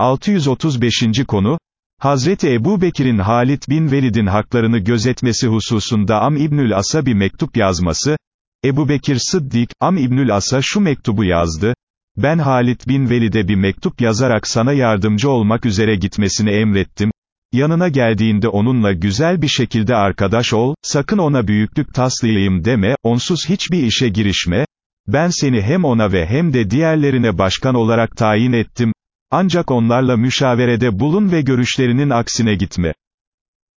635. konu, Hazreti Ebu Bekir'in Halit bin Velid'in haklarını gözetmesi hususunda Am İbnül As'a bir mektup yazması, Ebu Bekir Sıddik, Am İbnül As'a şu mektubu yazdı, ben Halit bin Velid'e bir mektup yazarak sana yardımcı olmak üzere gitmesini emrettim, yanına geldiğinde onunla güzel bir şekilde arkadaş ol, sakın ona büyüklük taslayayım deme, onsuz hiçbir işe girişme, ben seni hem ona ve hem de diğerlerine başkan olarak tayin ettim, ancak onlarla müşaverede bulun ve görüşlerinin aksine gitme.